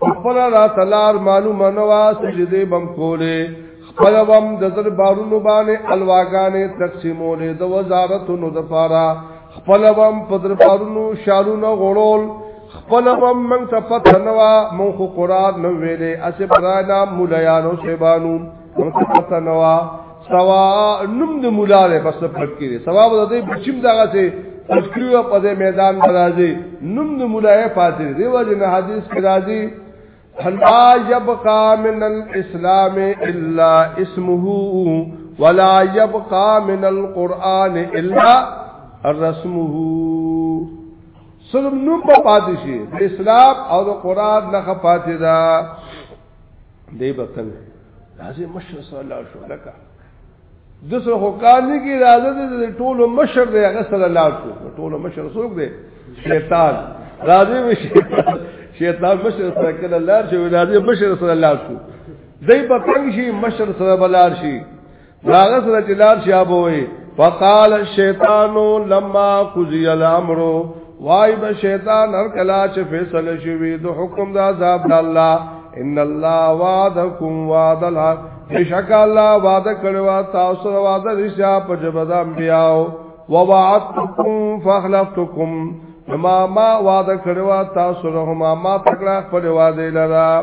خپل را تلار معلومه نوا سجده بم کوله خپل بم د زر بارونو باندې الواګانې تقسیمولې د وزارتونو د پاره خپل بم په در بارونو شالونو غړول خپل بم من ته پته نوا مون خو قران نو ویلې اسه برانا مولایانو سیبانو مون ته پته نوا سوا نوم د مولا دی بس پټ کړي سوا به دې بچیم دغه سي تذکریو په دې میدان راځي نوم د مولا یې پاتې دی وجه نه حدیث کې راځي حلا یبقا من الاسلام الا اسمه ولا یبقا من القران الا رسمه سلم نوم په پاتې شي اسلام او د قران نه پاتې ده دی بتنګ راځي مشر سره لاړ شو لکه د سره خو کار نه کی راځي د ټولو مشر دی هغه سره لاړ شو ټولو مشر څوک دی شیطان راځي وی شیطان شیطان مشر سره کله لاړ شو راځي مشر سره لاړ شو دای په تنگ شي مشر سره بلار شي هغه سره چې لار شي ابو وي فقال الشیطان لما قضي الامر وای به شیطان هر کلا چې فیصله شوی د حکم د عذاب د الله ان الله وعدکم وعد الحق بشک الله وعده کړو تاسو وعده رشا په جبد انبیاو ووعدتکم فخلفتکم ما ما وعده کړو تاسو له ما ما تکړه خپل وعده لرا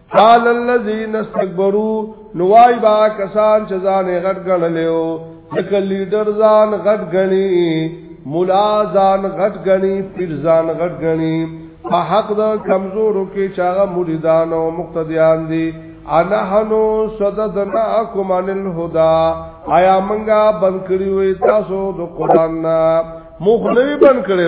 قال الذين استكبروا نوای با کسان چې ځان غټ غنلیو لکه لیډر ځان غټ غنی مولا ځان غټ غنی پیر ځان غټ غنی په حق د کمزورو کې چاغه مریدان او مقتدیان دي انا هنو صددناکم عن الهدى آیا منګه بند کړی وې تاسو د قران نه مخلوی بند کړی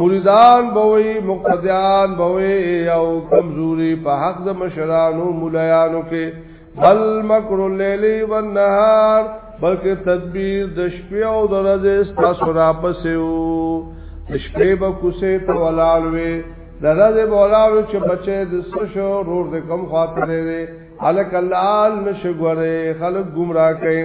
مریدان بوي مقتدیان بوي او کمزوري په حق د مشرانو مولایانو کې بل مکر الليل والنهار بلکې تدبیر د شپې او د ورځې ستاسو را پسیو د شپې به کوسه ته ولالوي د ورځې به ولالو چې بچي د سشو رور د کم خاطر لري الک الله نشګره خلک گمراه کوي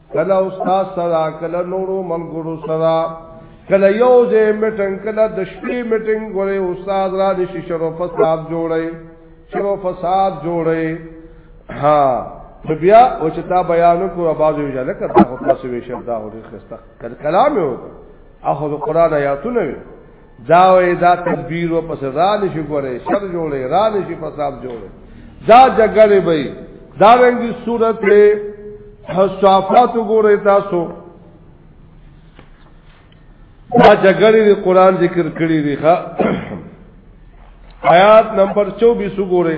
کله استاد سره کله نورو ملګرو سره کله یو ځای میټنګ کله د شپې میټنګ غوړي استاد را دي شرو فساد جوړي شرو فساد جوړي ها بیا او چې تا بیان کو آواز یې ځل کړه دا خو تاسو وی شپ دا هوري خسته کلام یو اخو قرآن آیاتونه وی دا وې دا تدبیر و پس را لشي ګوره شر جوړې را لشي فساد جوړې دا جګړې به دا رنګي صورت له حسافات ګوره تاسو دا جګړې د قران ذکر کړی دی ښا آیات نمبر 24 ګوره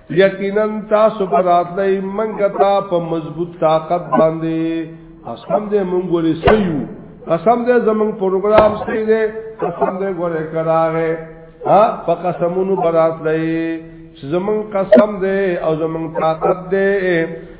یقینا تاسو په راتلای منګه تا په مضبوط طاقت باندې قسم دې مونږ ولې سيو قسم دې زمونږ پروګرام سي دې قسم دې ګوره کراغه ها په قسمونو براتلای زمونږ قسم دې او زمونږ طاقت دې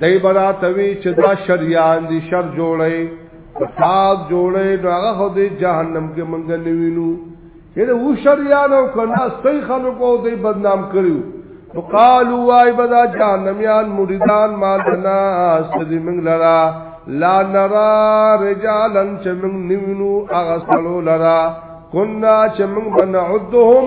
دای برا توی چې دا شریان دي شر جوړي فساد جوړي داغه خو دې جهنم کې مونږ نه وینو یره و شریان او کنا سي خلکو دې بدنام کړو تو قالو وای بدا جهنميان مریدان مال دنا سدي مونږ لرا لا نرا رجالن چې مونږ نیونو هغه سلو لرا کنا چې مونږ بنعدهم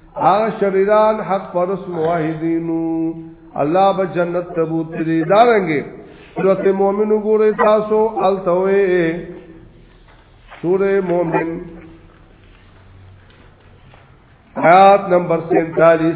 هغه شریران حق پرس موحدینو الله به جنت تبوت دې دارنګي سورت مومن وګورئ تاسو التوي سورې مومن آیات نمبر 47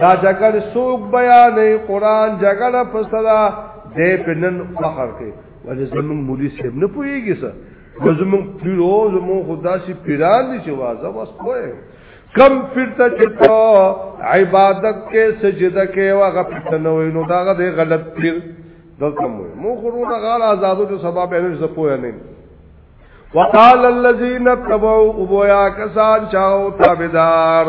دا جګړه سوق بیانې قران جګړه پسدا دې پنن فخر کې ولې زمون مولوی صاحب نه پويږي سر زمون پیرو زمون خدا سي پیران دي چې وازه واس کوی کم پرته چتا عبادت کې سجده کې واغه پته نه وي نو داغه دې غلط پیر دلته مو مو خورونه غال آزادو جو سبب به نه زپویا نه وقال الذين تبعوا ابويا کسان چاو تابعدار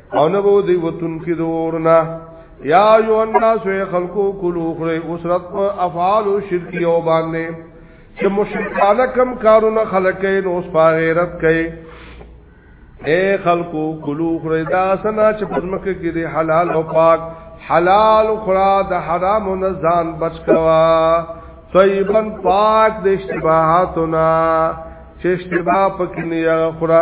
او نه به دی وتون کې دورنا یا ایو الناس خلقو کلو خره اسرت په افعال شرکی او باندې چې مشرکانه کم کارونه خلقې نو اس غیرت کوي اے خلقو کلو خره دا سنا چې پزمکه کې دی حلال او پاک حلال خورا د حرام نه ځان بچ کوا طیبن پاک د اشتباهاتنا چې اشتباه پکې نه خورا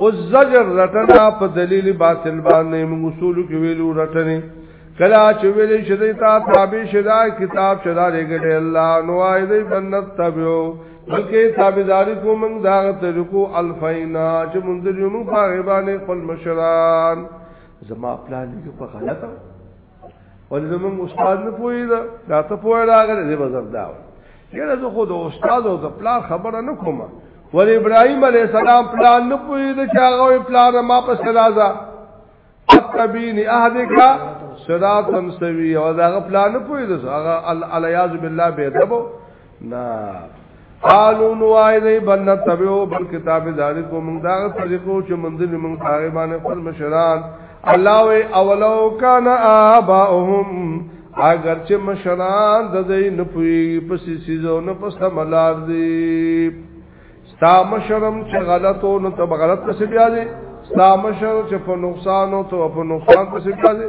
او زجر رټنا په دلیل باطل باندې موږ اصول کې ویلو رټنه کلا چې ویلې شدې تا تابع شدا کتاب شدا لګړې الله نو آی دې بنت تبو بلکې تابعداري کو موږ دا طریقو الفینا چې موږ دې موږ په غیبانه خپل مشران زما پلان کې په غلطه ولې زموږ استاد نه پوي دا دا ته پوي راغله دې بزر دا یره زه خو د استاد او د پلان خبره نه کوم ولې ابراهيم عليه السلام پلان نه پوي دا چې هغه پلان ما په سلازا تبینی اهدکا صراطا سوی او دا پلان نه پوي دا هغه الیاذ بالله به دبو نا قالو نو آئی دی بلنا تبیو بل کتاب داری کو منگ داغ طریقو چه منزل منگ داغی بانے خل مشران اللہ وی اولو کان آباؤهم اگر چه مشران دا دی نپوی پسی سیزو نپس تملار دی ستا مشرم چه غلطو نو تب غلط پسی بیا دی ستا مشر چه پا نقصانو تو پا نقصان پسی بیا دی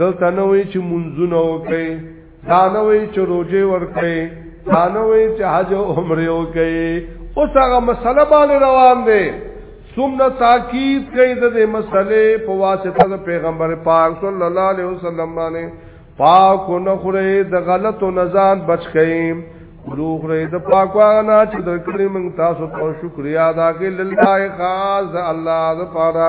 دلته نه وی چې منځونه وکړي دا نه وی چې روزه ورکړي دا نه وی چې حج او عمره وکړي اوس هغه مسله باندې روان دي څومره تاکید کوي د دې مسلې په واسطه د پیغمبر پاک صلی الله علیه وسلم باندې پاک نه خوري د غلطو نزان بچ کړي کلو خوري د پاکو نه چې د کړي موږ تاسو ته شکریا ادا کړئ لله خاص الله د پاره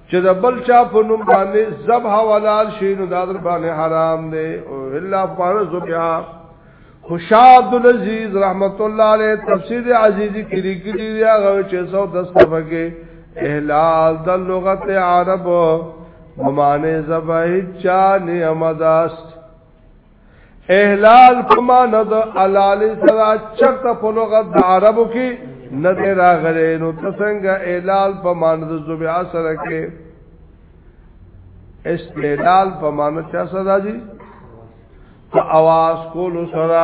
چې د بل چا په نوم باندې ذبح حلال شي نو دا در باندې حرام دی او الا فرض بها خوشاب العزیز رحمت الله علیه تفسیر عزیزی کې لیکلی دی هغه چې 110 صفحه کې احلال د لغت عرب ممانه زبای چا نعمداست احلال په معنا د حلال سره چرته په لغت د عربو کې نه دی راغلی نو څنګه احلال په معنا د زبیا سره کې استحلال په معنا چا سره راځي په اواز کولو سره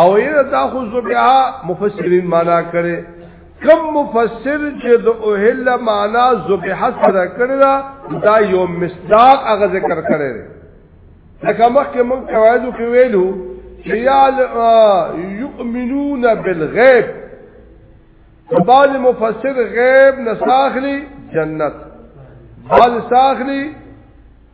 او یې دا خو زبیا مفسرین معنا کړي کم مفسر چې د اوهل معنا زبیح سره کړی دا دا یو مصداق هغه ذکر کړی دی لکه مخکې موږ قواعدو کې ویلو چې یا یؤمنون بالغیب بعض مفسر غیب نساخلی جنت بعض ساخلی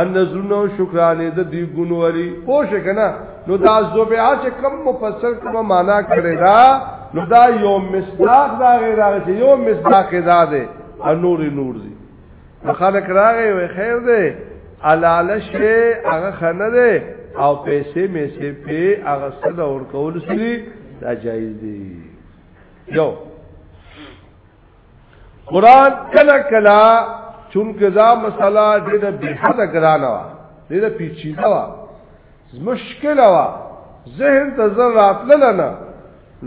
ان زونه شکرانه د دی ګونوري پوښ کنا نو دا زوبیا چې کم مفسر کما معنا کړی دا نو دا یو مصداق دا غیر دا چې یو مصداق دا ده نور نور دي خلک راغی وی خیر ده علاله شی هغه خنه ده او پیسې مې سي په هغه صد اور کول سړي دا جایز دي یو قران کله کله چونکه دا مسله ډېره بې حد ګرانه و ډېره پیچیده و مشکل و ذهن ته زر راتلل نه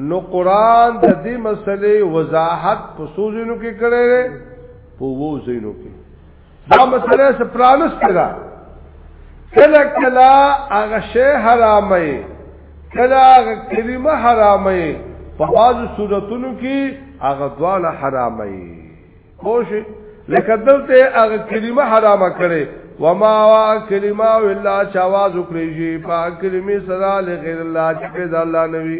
نو قران د دې مسلې وضاحت په سوزونو کې کړي په وو زینو کې دا مسله څه پرانس پیدا کله کله هغه شی حرامه کله هغه کلمه حرامه په بعضو صورتونو کې هغه دواله حرامه خوش لکه دلته هغه کلمه حرامه کړي وما وا کلمه الا چواز کړی شي په کلمه سره لغیر الله چې د الله نبی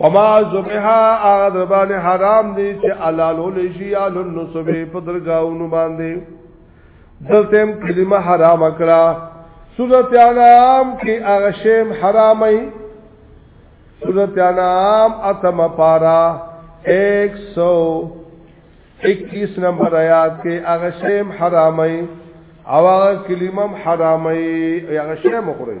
وما زبها اغذبان حرام دی چې حلال ولشي یا لنصب په درگاونو باندې دلتم کلمه حرام کړه سورت انعام کې هغه شیم حرامي سورت انعام اتم پارا 121 نمبر آیات کې هغه شیم حرامي او هغه کلمه حرامي هغه شیم خوري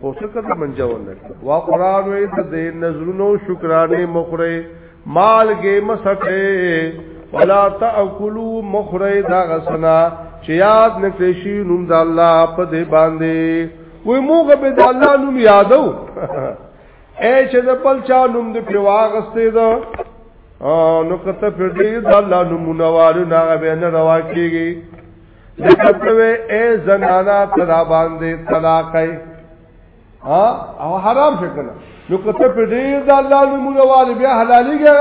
پوسو کده منجاو نه وا قران وې د دې نظرونو شکرانه مخره مالګه مسټه ولا تاکلوا مخره دا غسنا چې یاد نکړي شي نوم د الله په دې باندې وې موږ به د الله نوم یادو اے چې د بل چا نوم دې په واغستې ده نو کته پر دې د الله نوم نوارو نه به نه روا کیږي لکتوی اے زنانا تدا باندې طلاقی او حرام شکنه نو کته په ډیر د الله نمونه والی بیا حلالي ګا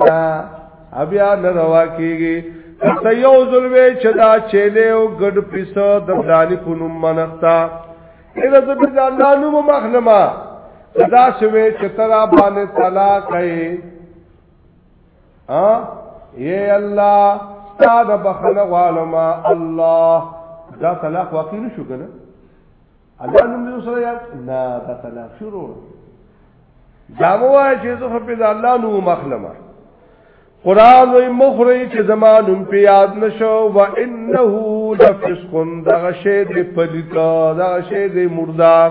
نه بیا نه روا کیږي کته یو ظلمه چې دا چيله او ګډ پیسه د دالي په نوم منښتا اله د الله نوم مخنما دا شوه چې ترا باندې طلاق ای ها اے الله استاد بخنه غالم الله دا طلاق واقع نشو کنه الله نوم دې سره یاد نه دا طلاق شروع دا وای چې زه په دې الله نوم مخلمه قران وی مخری چې زمانم په یاد نشو و انه لفسقن دا شی دې پلیتا دا شی دې مردار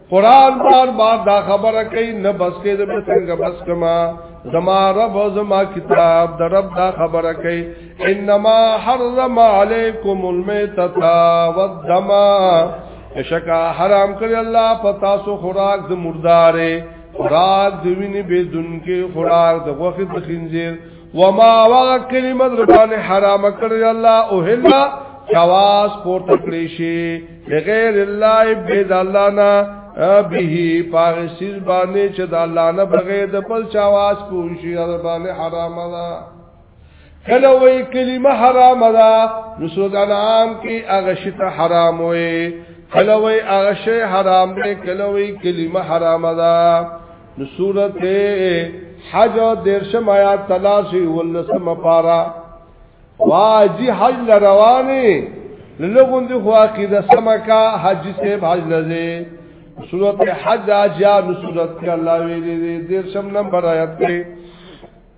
قران بار بار دا خبره کوي نه بس کې د څنګه بس کما زما رب زما کتاب د رب دا خبره کوي انما حرم علیکم المیتتا والدم شکا حرام کړی الله پتا سو خوراک د مردارې خوراک د وینې بيدونکو خوراک د غوښې د خنزیر وما واغ کلمه در باندې حرام کړی الله او هلا چواز پور تکړی شي بغیر الله بيد الله نه به پاغسیز باندې چې د الله نه بغیر د بل چواز پور شي در باندې حرام ده کله وی کلمه حرام ده نو سوګ انعام کې هغه شی ته حرام وي کله وی هغه شی حرام دی کله وی کلمه حرام ده نو صورت حج درشم آیات تلاشی ولسم پارا واجی حج لروانی للغون دی خو عقیده سمکا حج سیب حج لزی صورت حج آجیا نو صورت کی اللہ ویلی دی درشم نمبر آیت کی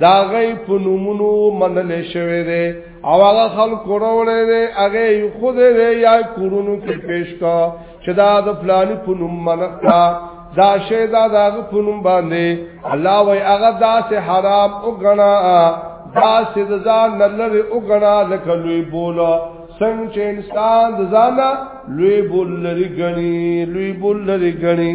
دا غي په نومونو منل شوی دی او هغه خلق وروړی دی هغه خود دی یا کورونو کې پیش کا چې دا د پلان په نوم منختا دا شی دا دا په نوم باندې الله وای هغه داسې حرام او غنا داسې د ځان نلری او غنا لکه لوی بولا څنګه چې انسان د ځان لوی بول لري غني لوی بول لري غني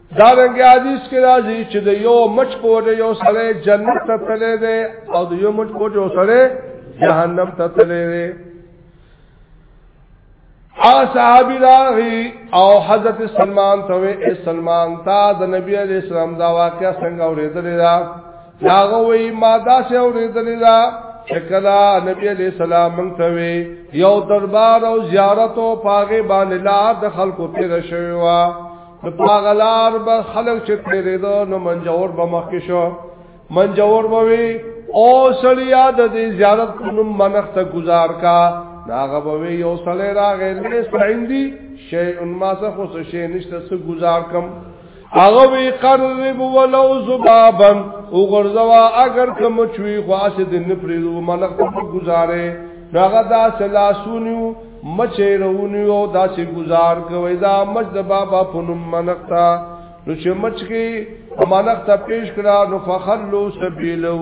دا رنګ حدیث کې راځي چې د یو مچ پورې یو سره جنت ته تللی دی او د یو مچ پورې یو سره جهنم ته تللی دی ا صحابي راغي او حضرت سلمان ته وي سلمان تا د نبی عليه السلام دا واقعا څنګه اورېدلې دا هغه وي ما دا څه اورېدلې دا شکلا نبی عليه السلام مونږ ته وي یو دربار او زیارت او پاغه باندې لا د خلکو تیر شوی وا نو پاغلار به خلق چې پیرې دو نو منجور به مخکې شو منجور به وي او سړیا د دې زیارت په نوم منخ ته گزار کا ناغه به وي یو سړی راغی له سعیندي شی ان ما څه خو څه شی نشته څه گزار کم هغه وی قرب ولو زبابا وګرځوا اگر کوم چوي خاص دین پرې منخ ته گزارې ناغه دا سلاسونیو مچ یې رونی او داسې گزار کوي دا مچ د بابا په نوم منقتا نو چې مچ کې منقتا پیش کړه نو فخلو سبیله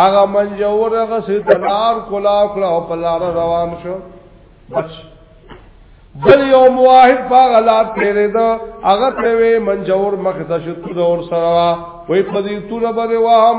هغه منجور هغه سي تلار کولا کړه او په لار روان شو بچ بل یو موحد په غلار تیرې دا هغه ته منجور مخ ته شو تور سره وي په دې تور باندې وهم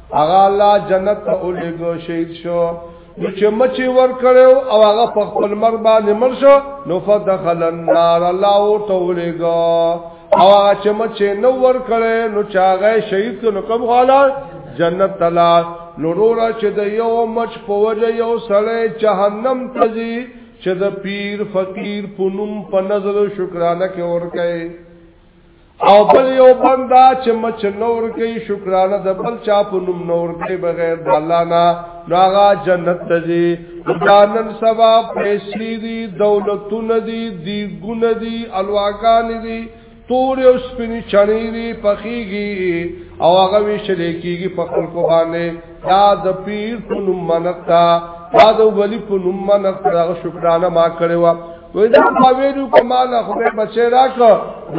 هغه الله جنت ته ولېګو شهید شو نو چې مچي ور کړو او هغه په خپل مر باندې مر شو نو فدخل النار الله او ته ولېګو او هغه چې مچي نو ور کړې نو چاغه شهید کو نو کوم غالا جنت تلا لورورا چې د یو مچ په وجه یو سړی جهنم ته ځي چې د پیر فقیر پونم په نظر شکرانه کې ور کوي او بل یو بندا چې مچ نور کوي شکرانه د بل چا په نوم نور کوي بغیر د الله نه ناغا جنت دځي دانن سبا پیسې دي دولتونه دي دی ګون دي الواکان دي تور او سپینی چڼې دي پخېږي او هغه وی شلې کېږي په خلکو باندې دا د پیر په نوم منتا دا د ولی په نوم منتا شکرانه ما کړو وې دا ما ویلو کماله خدای بچی راک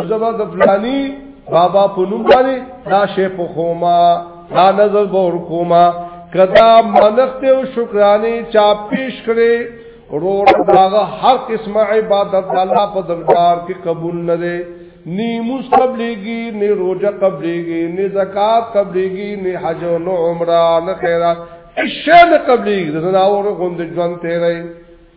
زبر د فلانی بابا په نوم باندې دا شی په خوما دا نظر بور کوما کدا منښت او شکرانه چا پیش کړي رور داغه هر قسمه عبادت الله په دربار کې قبول نه لري نی موس قبلیگی نی روجہ قبلیگی نی زکاة قبلیگی نی حج و نو عمرہ نی خیرات اشیاء نی قبلیگی دزناور غند جوان تیرائی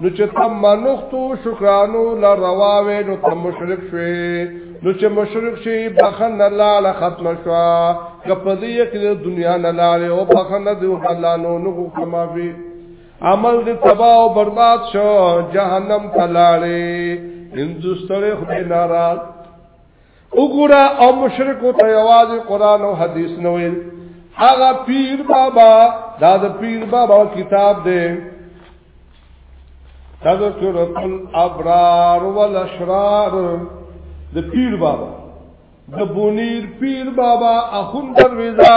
نو چې تم منختو شکرانو لا رواوي نو تم مشرک شوي نو چې مشرک شي بخن الله لا ختم شوا کپدی کې دنیا نه لاله او بخن دی الله نو نو کما وی عمل دې تباہ او برباد شو جهنم تلاله هندوستړي خدای ناراض وګوره او مشرک ته یواز قران او حدیث نه ویل هغه پیر بابا دا د پیر بابا کتاب دی تذکرۃ الابرار والاشرار د پیر بابا د بونیر پیر بابا اخون درویزه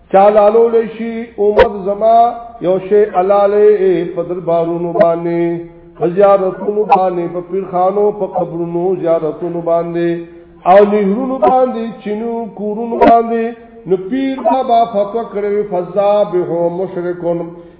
چالالو لشي امت زما یو شی الاله په دربارونو باندې زیارتونو باندې په پیرخانو په قبرونو زیارتونو باندې او نهرونو باندې چینو کورونو باندې نو پیر بابا فتوا کړې فضا به مشرکون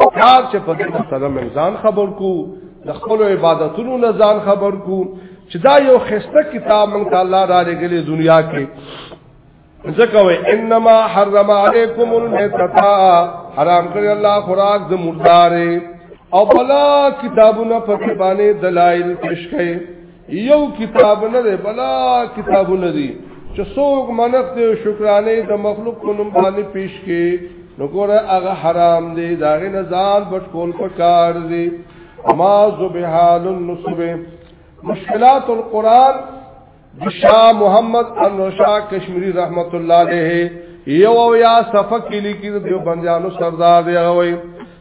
او کار چې په دې مسله من ځان خبر کو د خپل عبادتونو نه ځان خبر کو چې دا یو خسته کتاب مونږ ته الله را لګلې دنیا کې ځکه وې انما حرم علیکم المیتتا حرام کړی الله خوراک د مردارې او بلا کتابونه په باندې دلایل پیش کړي یو کتاب نه دی بلا کتاب نه دی چې څوک منت دی شکرانه د مخلوق په نوم باندې پیش کې نو ګوره هغه حرام دی دا غي نه ځان بچ کول پکار دی ما ذبحال النصب مشکلات القرآن شاہ محمد انور شاہ کشمیری رحمت اللہ علیہ یو او یا صفحه کې لیکي د دیوبندیانو سردار دی غوي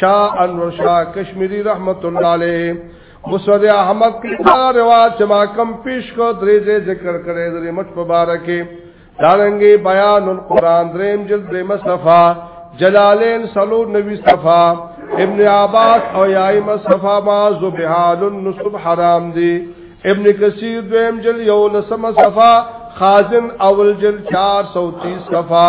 شاه انور شاه کشمیری رحمت الله علیه مسند احمد کی دا روایت چې ما کم پیش کو درې دې ذکر کړې درې مټ مبارکې دارنګي بیان القرآن دریم جلد دریم صفه جلالین سلو نبی صفه ابن عباس او یایم صفه ما زبحال النصب حرام دی ابن کثیر دویم جلد یو لسم صفه خازن اول جلد 430 صفه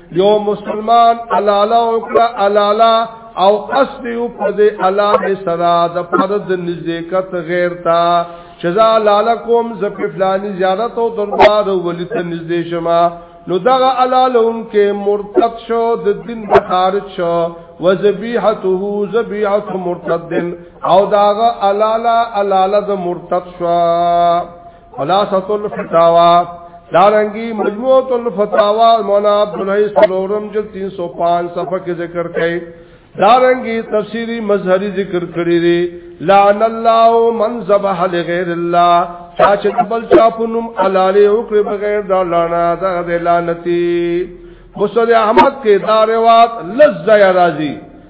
یو مسلمان علالا وکړه علالا او قصد یو په دې علاله سره د فرض نزدېکت غیر تا چې زه علاله کوم زه په فلاني زیارت او دربار ولی ته نزدې شمه نو دغه علالون کې مرتد شو د دین به خارج شو وذبیحته ذبیحه مرتد او داغه علاله علاله د مرتد شو خلاصۃ الفتاوا دارنګي مجموعه الفتاوا مولانا عبد الحی سلورم جلد 305 صفحه کې ذکر کړي دارنګي تفسیری مظهری ذکر کړی دی لعن الله من ذبح لغیر الله چا چې بل چا پنوم علاله او کړ بغیر د الله نه دا د لعنتی مسند احمد کې دا روایت لز یا راضی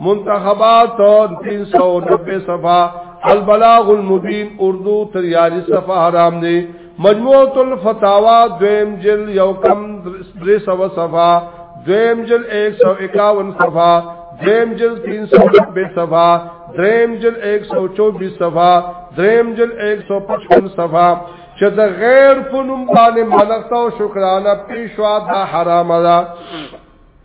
منتخبات 390 صفحه البلاغ المبین اردو تریاری صفحه حرام دی مجموعه الفتاوا دویم جل یو کم 300 صفحه دویم جل 151 صفحه دویم جل 390 صفحه دریم جل 124 صفحه دریم جل 155 صفحه چې د غیر فنوم باندې ملکته او شکرانه پیشوا دا حرام ده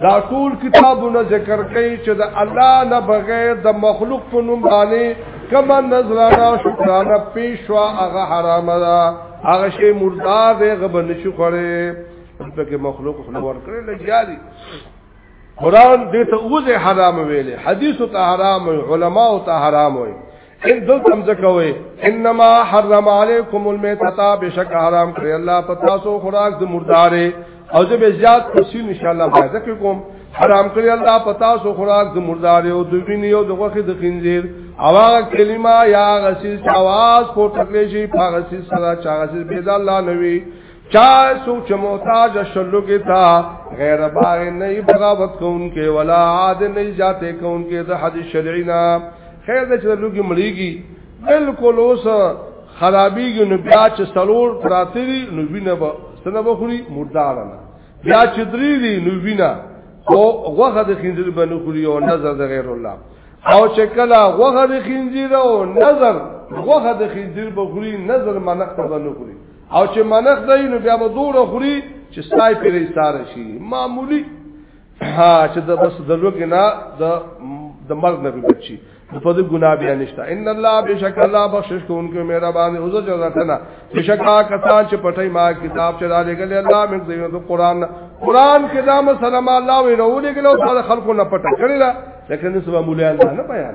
دا ټول کتابونه ذکر کوي چې د الله نه بغیر د مخلوق په نوم باندې کما نظرانه او شکرانه پیشوا هغه حرام ده هغه شی مردا دی غبن شي خوره پکې مخلوق خو ور کړی لګیاري قران دې ته اوځه حرام ویلې حدیث ته حرام وي علما ته حرام وي ان دلته هم ځکه وي انما حرم علیکم المیتۃ بشک حرام کړی الله په تاسو خوراک د مردارې او زه به زیات تفصیل ان شاء الله ذکر کوم حرام کړی الله په تاسو خوراک د مردارې او د وینې او د غوښې د خنزیر او هغه کلمه یا غسیل چواز کو تکلیشی په غسیل سره چا غسیل بيد الله نوي چا سوچ محتاج شلوګی تا غیر باغ نه بغاوت کون کې ولا عاد نه جاته کون کې د حدیث شرعینا خیر د چلوګی مړیږي بالکل اوس خرابېږي نو بیا چې سلور پراتی دي نو وینه به سنه بخوري مردار نه بیا چې درې دي نو وینه او غوخه د خنځیر باندې خوري او نظر د غیر الله او چې کله غوخه د خنځیر او نظر غوخه د خنځیر بخوري نظر منخ باندې خوري او چې منخ دی نو بیا به دور خوري چې سای پرې ایثار شي معمولی ها چې د بس د لوګي نه د د مرګ نه بچي په دې ګناه بیا نشته ان الله بشک الله بخشش کوونکی مهربان او زړه راتنا بشک هغه کسان چې پټي ما کتاب چې دالې ګل الله موږ زینو د قران قران کې دا مسله ما الله وی نو لګلو خلکو نه پټه کړی دا لکه نسبه مولیان نه بیان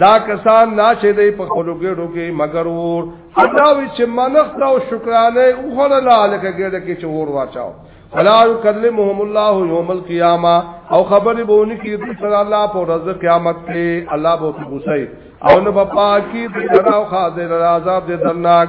دا کسان ناشه دی په خپل ګډو کې مگر ور الله وی چې منښت او شکرانه او خلا لالک ګډه کې چور واچاو فلا يكلمهم الله يوم القيامه او خبر بونی کی د صلی الله پر ورځ قیامت کې الله بو غوسه او نه په پاکی د راو خاطر عذاب دې درناک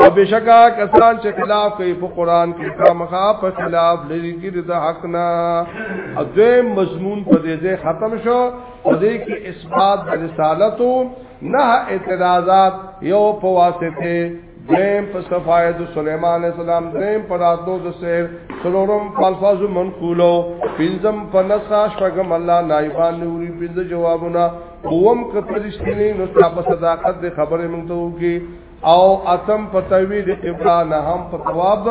او بشکا کسان چې خلاف کوي په قران کې خامخا په خلاف لري کې د حق نه او دوی مضمون په دې ځای ختم شو په دې کې اثبات د رسالت نه اعتراضات یو په واسطه دیم په صفای د سليمان السلام دیم پر راتلو د سیر سلورم فالفاظ منقولو پنځم په نسخه شپږم الله نایبان نوري پنځه جوابونه قوم کترشتنی نو تاسو صداقت د خبره مونږ ته وکي او اتم په توحید قبله نه هم په ثواب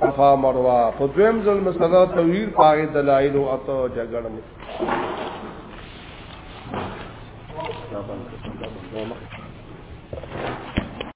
صفا مروه په دویم ځل مسله توحید پاره دلایل او اته جګړه مو